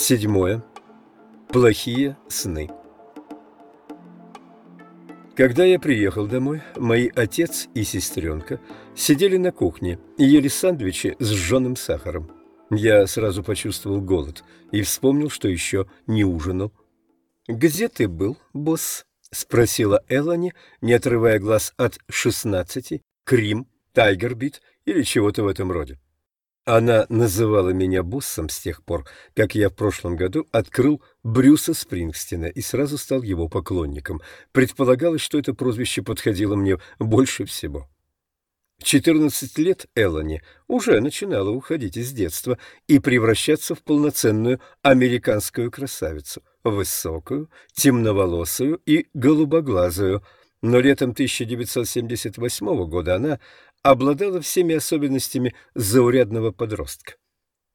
Седьмое. Плохие сны. Когда я приехал домой, мои отец и сестренка сидели на кухне и ели сэндвичи с сжженным сахаром. Я сразу почувствовал голод и вспомнил, что еще не ужинал. «Где ты был, босс?» — спросила Элани, не отрывая глаз от шестнадцати, Крим, Тайгербит или чего-то в этом роде. Она называла меня боссом с тех пор, как я в прошлом году открыл Брюса Спрингстина и сразу стал его поклонником. Предполагалось, что это прозвище подходило мне больше всего. В 14 лет Эллани уже начинала уходить из детства и превращаться в полноценную американскую красавицу, высокую, темноволосую и голубоглазую. Но летом 1978 года она обладала всеми особенностями заурядного подростка.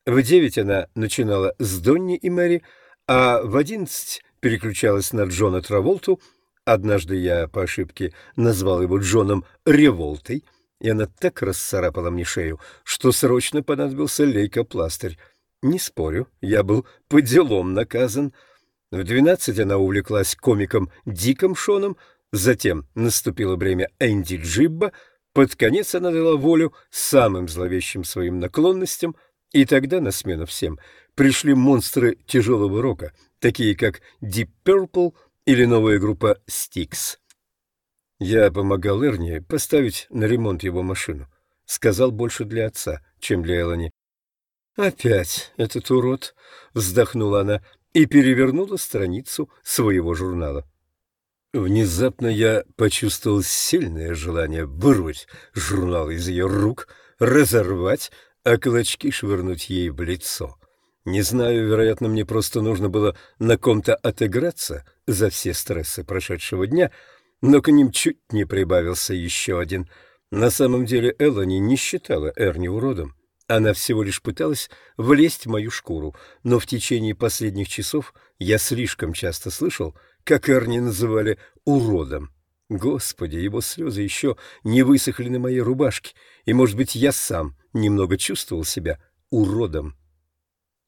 В девять она начинала с Донни и Мэри, а в одиннадцать переключалась на Джона Траволту. Однажды я по ошибке назвал его Джоном Револтой, и она так расцарапала мне шею, что срочно понадобился лейкопластырь. Не спорю, я был по делам наказан. В двенадцать она увлеклась комиком Диком Шоном, затем наступило время Энди Джибба — под конец она дала волю самым зловещим своим наклонностям, и тогда на смену всем пришли монстры тяжелого рока, такие как Deep Purple или новая группа Styx. Я помогал Эрни поставить на ремонт его машину. Сказал больше для отца, чем для Элани. «Опять этот урод!» — вздохнула она и перевернула страницу своего журнала. Внезапно я почувствовал сильное желание вырвать журнал из ее рук, разорвать, а клочки швырнуть ей в лицо. Не знаю, вероятно, мне просто нужно было на ком-то отыграться за все стрессы прошедшего дня, но к ним чуть не прибавился еще один. На самом деле Эллани не считала Эрни уродом. Она всего лишь пыталась влезть в мою шкуру, но в течение последних часов я слишком часто слышал, как Эрни называли уродом. Господи, его слезы еще не высохли на моей рубашке, и, может быть, я сам немного чувствовал себя уродом.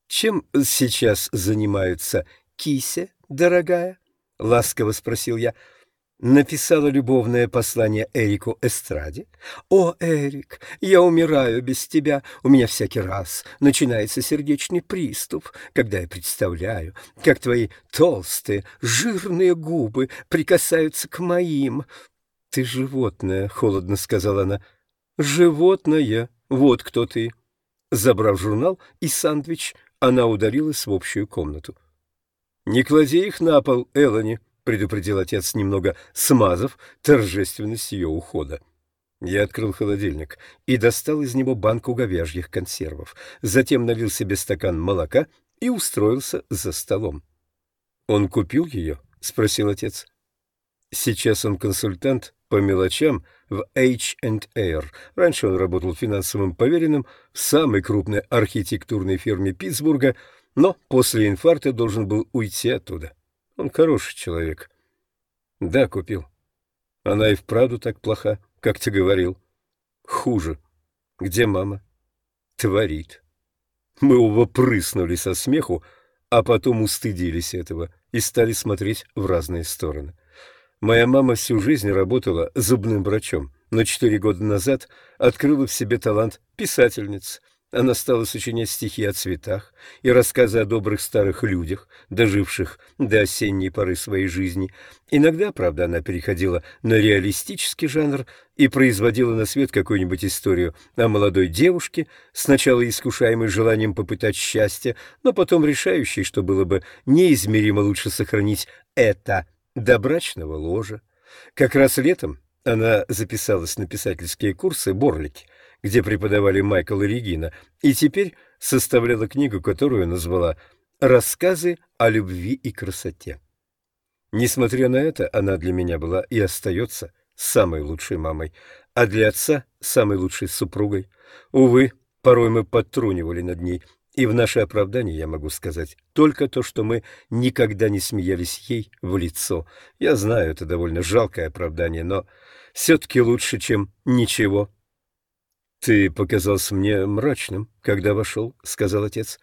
«Чем сейчас занимаются Кися, дорогая?» — ласково спросил я написала любовное послание Эрику Эстраде. «О, Эрик, я умираю без тебя. У меня всякий раз начинается сердечный приступ, когда я представляю, как твои толстые, жирные губы прикасаются к моим». «Ты животное», — холодно сказала она. «Животное, вот кто ты». Забрав журнал и сандвич, она удалилась в общую комнату. «Не клади их на пол, Элони», предупредил отец, немного смазав торжественность ее ухода. Я открыл холодильник и достал из него банку говяжьих консервов, затем налил себе стакан молока и устроился за столом. «Он купил ее?» — спросил отец. «Сейчас он консультант по мелочам в H&R. Раньше он работал финансовым поверенным в самой крупной архитектурной фирме Питтсбурга, но после инфаркта должен был уйти оттуда. Он хороший человек. Да, купил. Она и вправду так плоха, как ты говорил. Хуже. Где мама? Творит. Мы оба прыснули со смеху, а потом устыдились этого и стали смотреть в разные стороны. Моя мама всю жизнь работала зубным врачом, но четыре года назад открыла в себе талант писательницы — она стала сочинять стихи о цветах и рассказы о добрых старых людях, доживших до осенней поры своей жизни. Иногда, правда, она переходила на реалистический жанр и производила на свет какую-нибудь историю о молодой девушке, сначала искушаемой желанием попытать счастье, но потом решающей, что было бы неизмеримо лучше сохранить это до брачного ложа. Как раз летом она записалась на писательские курсы «Борлики», где преподавали Майкл и Регина, и теперь составляла книгу, которую назвала «Рассказы о любви и красоте». Несмотря на это, она для меня была и остается самой лучшей мамой, а для отца — самой лучшей супругой. Увы, порой мы подтрунивали над ней, и в наше оправдание я могу сказать только то, что мы никогда не смеялись ей в лицо. Я знаю, это довольно жалкое оправдание, но все-таки лучше, чем ничего. «Ты показался мне мрачным, когда вошел», — сказал отец.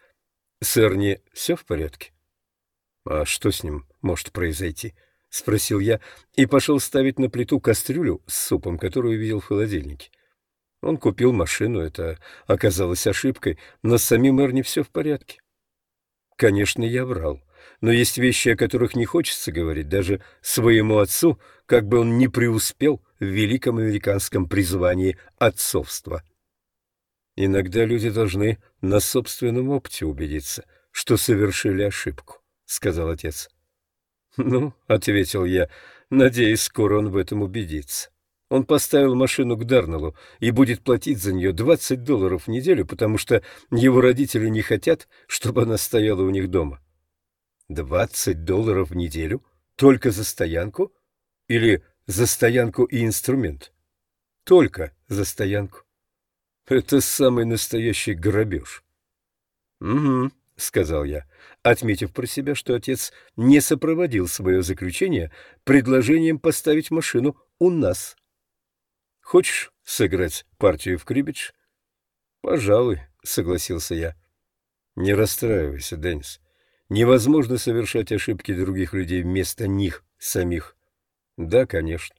С Эрни все в порядке? А что с ним может произойти? — спросил я и пошел ставить на плиту кастрюлю с супом, которую видел в холодильнике. Он купил машину, это оказалось ошибкой, но с самим Эрни все в порядке. Конечно, я врал, но есть вещи, о которых не хочется говорить даже своему отцу, как бы он ни преуспел в великом американском призвании отцовства. Иногда люди должны на собственном опыте убедиться, что совершили ошибку, — сказал отец. — Ну, — ответил я, — надеюсь, скоро он в этом убедится. Он поставил машину к Дарнеллу и будет платить за нее 20 долларов в неделю, потому что его родители не хотят, чтобы она стояла у них дома. 20 долларов в неделю? Только за стоянку? Или за стоянку и инструмент? Только за стоянку. Это самый настоящий грабеж. Угу, — сказал я, отметив про себя, что отец не сопроводил свое заключение предложением поставить машину у нас. Хочешь сыграть партию в крибидж? Пожалуй, согласился я. Не расстраивайся, Деннис. Невозможно совершать ошибки других людей вместо них самих. Да, конечно.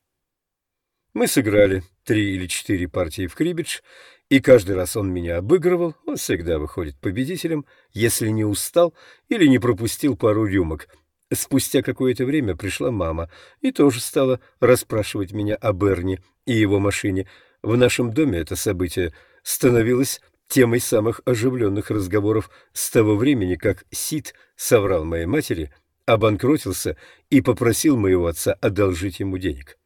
Мы сыграли три или четыре партии в крибидж, и каждый раз он меня обыгрывал, он всегда выходит победителем, если не устал или не пропустил пару рюмок — Спустя какое-то время пришла мама и тоже стала расспрашивать меня о Берни и его машине. В нашем доме это событие становилось темой самых оживленных разговоров с того времени, как Сид соврал моей матери, обанкротился и попросил моего отца одолжить ему денег.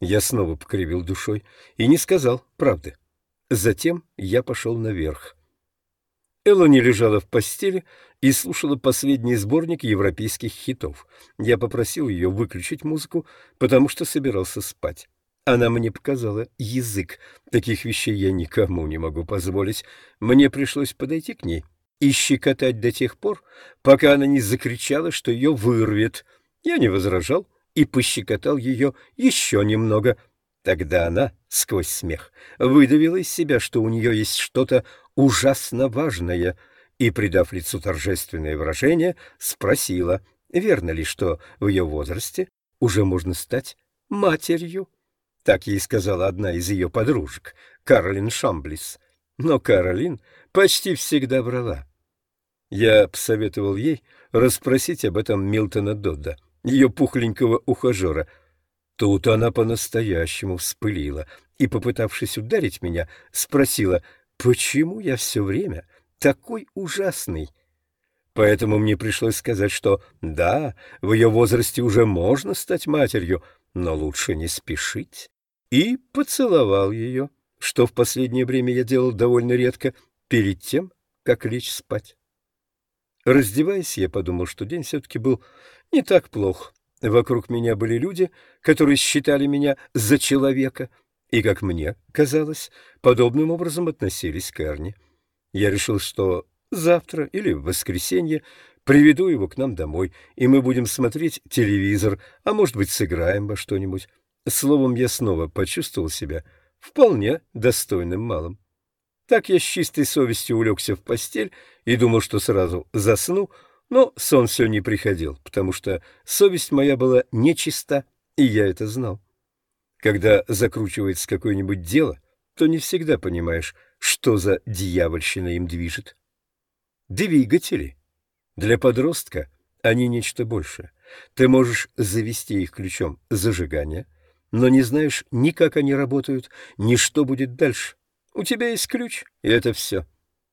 Я снова покривил душой и не сказал правды. Затем я пошел наверх. Элони лежала в постели и слушала последний сборник европейских хитов. Я попросил ее выключить музыку, потому что собирался спать. Она мне показала язык. Таких вещей я никому не могу позволить. Мне пришлось подойти к ней и щекотать до тех пор, пока она не закричала, что ее вырвет. Я не возражал и пощекотал ее еще немного. Тогда она, сквозь смех, выдавила из себя, что у нее есть что-то ужасно важное, и, придав лицу торжественное выражение, спросила, верно ли, что в ее возрасте уже можно стать матерью. Так ей сказала одна из ее подружек, Каролин Шамблис. Но Каролин почти всегда врала. Я посоветовал ей расспросить об этом Милтона Додда, ее пухленького ухажера. Тут она по-настоящему вспылила и, попытавшись ударить меня, спросила — Почему я все время такой ужасный? Поэтому мне пришлось сказать, что да, в ее возрасте уже можно стать матерью, но лучше не спешить. И поцеловал ее, что в последнее время я делал довольно редко, перед тем, как лечь спать. Раздеваясь, я подумал, что день все-таки был не так плох. Вокруг меня были люди, которые считали меня за человека — и, как мне казалось, подобным образом относились к Эрни. Я решил, что завтра или в воскресенье приведу его к нам домой, и мы будем смотреть телевизор, а может быть, сыграем во что-нибудь. Словом, я снова почувствовал себя вполне достойным малым. Так я с чистой совестью улегся в постель и думал, что сразу засну, но сон все не приходил, потому что совесть моя была нечиста, и я это знал. Когда закручивается какое-нибудь дело, то не всегда понимаешь, что за дьявольщина им движет. Двигатели. Для подростка они нечто большее. Ты можешь завести их ключом зажигания, но не знаешь ни как они работают, ни что будет дальше. У тебя есть ключ, и это все.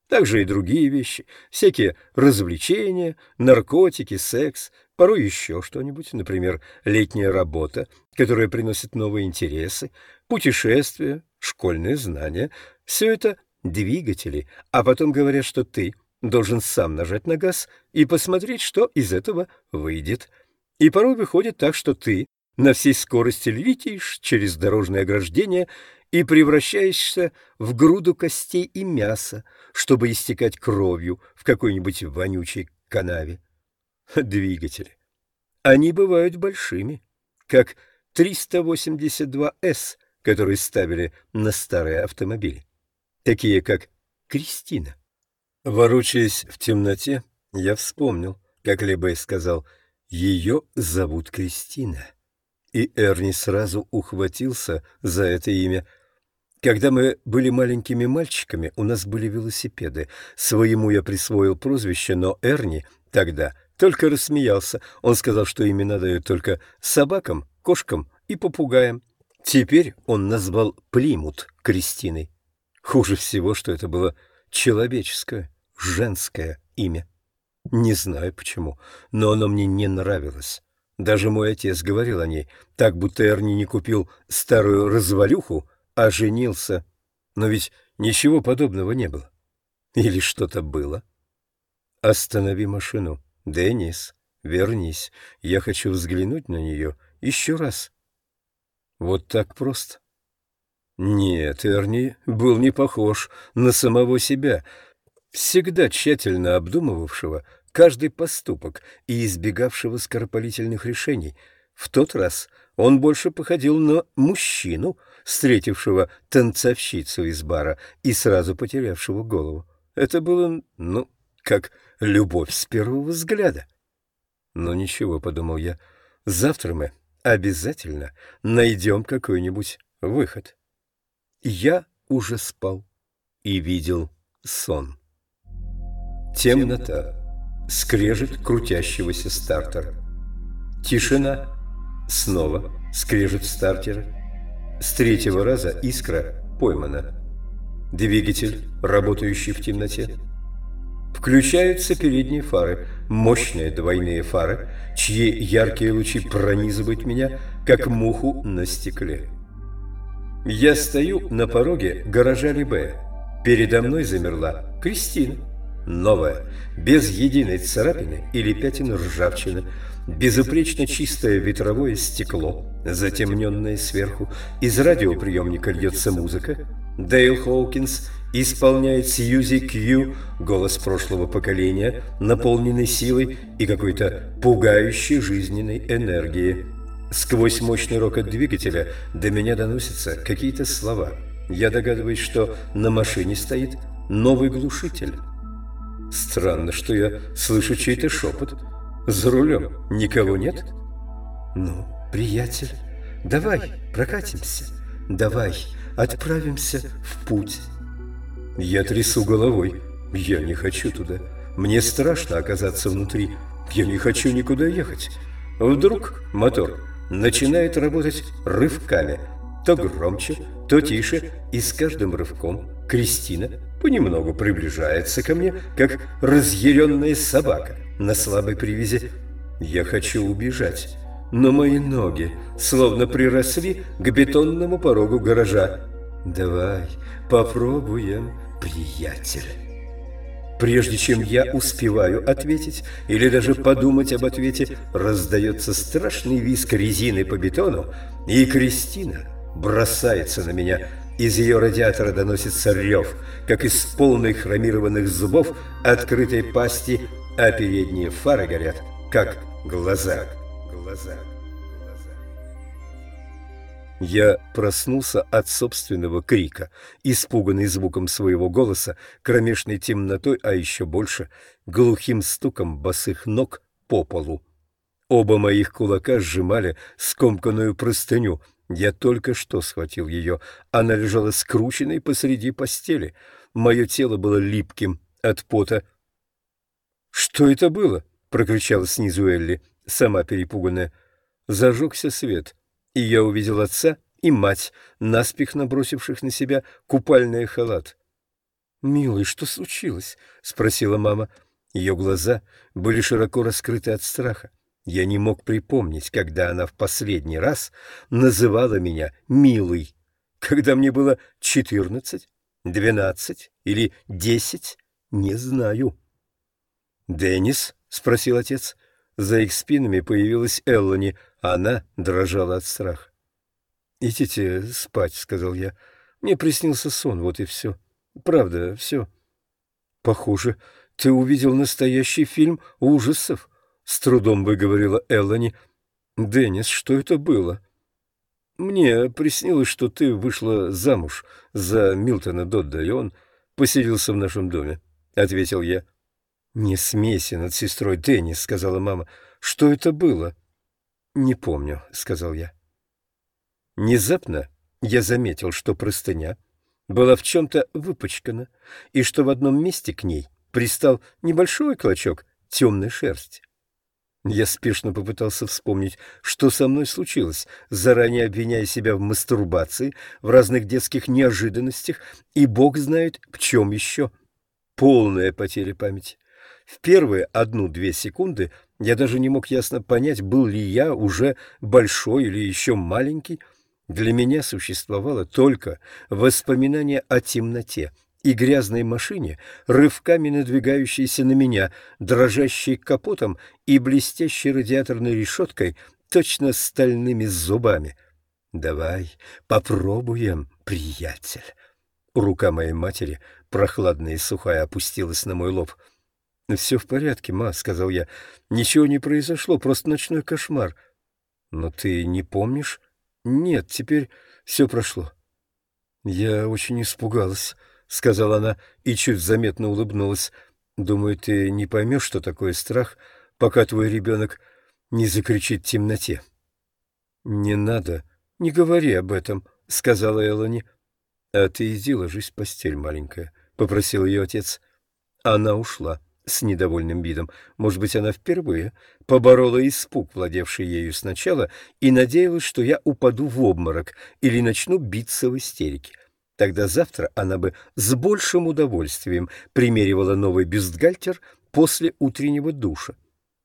Также и другие вещи, всякие развлечения, наркотики, секс, порой еще что-нибудь, например, летняя работа, которая приносит новые интересы, путешествия, школьные знания. Все это двигатели, а потом говорят, что ты должен сам нажать на газ и посмотреть, что из этого выйдет. И порой выходит так, что ты на всей скорости летишь через дорожное ограждение и превращаешься в груду костей и мяса, чтобы истекать кровью в какой-нибудь вонючей канаве. Двигатели. Они бывают большими, как 382С, которые ставили на старые автомобили, такие как «Кристина». Ворочаясь в темноте, я вспомнил, как Лебей сказал, «Ее зовут Кристина». И Эрни сразу ухватился за это имя. Когда мы были маленькими мальчиками, у нас были велосипеды. Своему я присвоил прозвище, но Эрни тогда только рассмеялся. Он сказал, что имена дают только собакам, кошкам и попугаям. Теперь он назвал Плимут Кристиной. Хуже всего, что это было человеческое женское имя. Не знаю почему, но оно мне не нравилось. Даже мой отец говорил о ней, так будто Эрни не купил старую развалюху, а женился. Но ведь ничего подобного не было. Или что-то было? Останови машину. Деннис, вернись. Я хочу взглянуть на нее еще раз. Вот так просто. Нет, Эрни был не похож на самого себя — всегда тщательно обдумывавшего каждый поступок и избегавшего скоропалительных решений. В тот раз он больше походил на мужчину, встретившего танцовщицу из бара и сразу потерявшего голову. Это было, ну, как любовь с первого взгляда. Но ничего, — подумал я, — завтра мы обязательно найдем какой-нибудь выход. Я уже спал и видел сон. Темнота. Скрежет крутящегося стартера. Тишина. Снова скрежет стартера. С третьего раза искра поймана. Двигатель, работающий в темноте. Включаются передние фары, мощные двойные фары, чьи яркие лучи пронизывают меня, как муху на стекле. Я стою на пороге гаража Либе. Передо мной замерла Кристина новое, без единой царапины или пятен ржавчины, безупречно чистое ветровое стекло, затемненное сверху, из радиоприемника льется музыка, Дейл Хоукинс исполняет Сьюзи Кью, голос прошлого поколения, наполненный силой и какой-то пугающей жизненной энергией. Сквозь мощный рокот двигателя до меня доносятся какие-то слова. Я догадываюсь, что на машине стоит новый глушитель. Странно, что я слышу чей-то шепот. За рулем никого нет? Ну, приятель, давай прокатимся. Давай отправимся в путь. Я трясу головой. Я не хочу туда. Мне страшно оказаться внутри. Я не хочу никуда ехать. Вдруг мотор начинает работать рывками. То громче, то тише, и с каждым рывком Кристина понемногу приближается ко мне, как разъяренная собака на слабой привязи. Я хочу убежать, но мои ноги словно приросли к бетонному порогу гаража. Давай попробуем, приятель. Прежде чем я успеваю ответить или даже подумать об ответе, раздается страшный визг резины по бетону, и Кристина бросается на меня – из ее радиатора доносится рев, как из полных хромированных зубов открытой пасти, а передние фары горят, как глаза. Глаза. Я проснулся от собственного крика, испуганный звуком своего голоса, кромешной темнотой, а еще больше глухим стуком босых ног по полу. Оба моих кулака сжимали скомканную простыню — я только что схватил ее. Она лежала скрученной посреди постели. Мое тело было липким от пота. «Что это было?» — прокричала снизу Элли, сама перепуганная. Зажегся свет, и я увидел отца и мать, наспех набросивших на себя купальный халат. «Милый, что случилось?» — спросила мама. Ее глаза были широко раскрыты от страха. Я не мог припомнить, когда она в последний раз называла меня «милый», когда мне было четырнадцать, двенадцать или десять, не знаю. «Деннис?» — спросил отец. За их спинами появилась Эллани, а она дрожала от страха. «Идите спать», — сказал я. «Мне приснился сон, вот и все. Правда, все». «Похоже, ты увидел настоящий фильм ужасов», с трудом выговорила Эллани. «Деннис, что это было?» «Мне приснилось, что ты вышла замуж за Милтона Додда, и он поселился в нашем доме. ответил я. «Не смейся над сестрой Деннис», — сказала мама. «Что это было?» «Не помню», — сказал я. Внезапно я заметил, что простыня была в чем-то выпачкана, и что в одном месте к ней пристал небольшой клочок темной шерсти. Я спешно попытался вспомнить, что со мной случилось, заранее обвиняя себя в мастурбации, в разных детских неожиданностях, и бог знает, в чем еще. Полная потеря памяти. В первые одну-две секунды я даже не мог ясно понять, был ли я уже большой или еще маленький. Для меня существовало только воспоминание о темноте и грязной машине, рывками надвигающейся на меня, дрожащей капотом и блестящей радиаторной решеткой, точно стальными зубами. «Давай попробуем, приятель». Рука моей матери, прохладная и сухая, опустилась на мой лоб — «Все в порядке, ма», — сказал я. «Ничего не произошло, просто ночной кошмар». «Но ты не помнишь?» «Нет, теперь все прошло». «Я очень испугалась», — сказала она и чуть заметно улыбнулась. «Думаю, ты не поймешь, что такое страх, пока твой ребенок не закричит в темноте». «Не надо, не говори об этом», — сказала Элони. «А ты иди ложись в постель, маленькая», — попросил ее отец. Она ушла с недовольным видом. Может быть, она впервые поборола испуг, владевший ею сначала, и надеялась, что я упаду в обморок или начну биться в истерике. Тогда завтра она бы с большим удовольствием примеривала новый бюстгальтер после утреннего душа.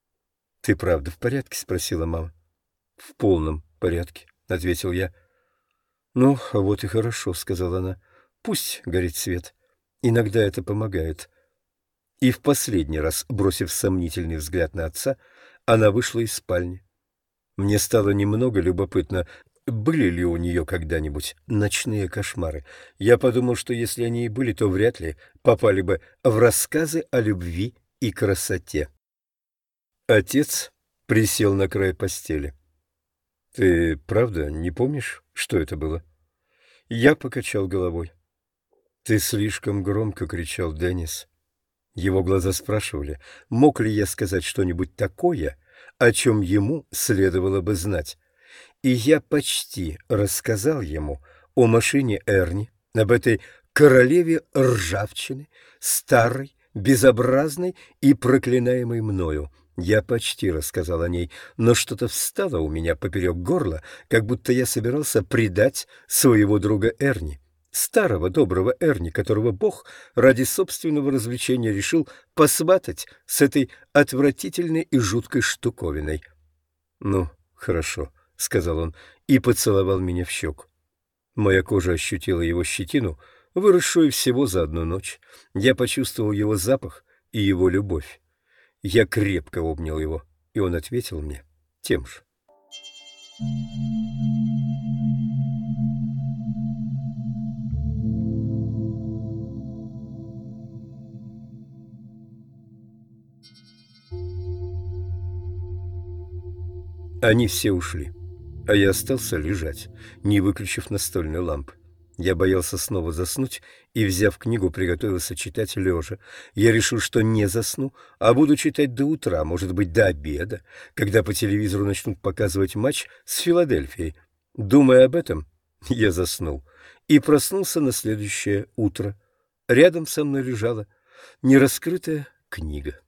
— Ты правда в порядке? — спросила мама. — В полном порядке, — ответил я. — Ну, а вот и хорошо, — сказала она. — Пусть горит свет. Иногда это помогает. — и в последний раз, бросив сомнительный взгляд на отца, она вышла из спальни. Мне стало немного любопытно, были ли у нее когда-нибудь ночные кошмары. Я подумал, что если они и были, то вряд ли попали бы в рассказы о любви и красоте. Отец присел на край постели. — Ты правда не помнишь, что это было? Я покачал головой. — Ты слишком громко кричал, Деннис. Его глаза спрашивали, мог ли я сказать что-нибудь такое, о чем ему следовало бы знать. И я почти рассказал ему о машине Эрни, об этой королеве ржавчины, старой, безобразной и проклинаемой мною. Я почти рассказал о ней, но что-то встало у меня поперек горла, как будто я собирался предать своего друга Эрни старого доброго Эрни, которого Бог ради собственного развлечения решил посватать с этой отвратительной и жуткой штуковиной. «Ну, хорошо», — сказал он и поцеловал меня в щеку. Моя кожа ощутила его щетину, выросшую всего за одну ночь. Я почувствовал его запах и его любовь. Я крепко обнял его, и он ответил мне тем же. Они все ушли, а я остался лежать, не выключив настольной лампы. Я боялся снова заснуть и, взяв книгу, приготовился читать лежа. Я решил, что не засну, а буду читать до утра, может быть, до обеда, когда по телевизору начнут показывать матч с Филадельфией. Думая об этом, я заснул и проснулся на следующее утро. Рядом со мной лежала нераскрытая книга.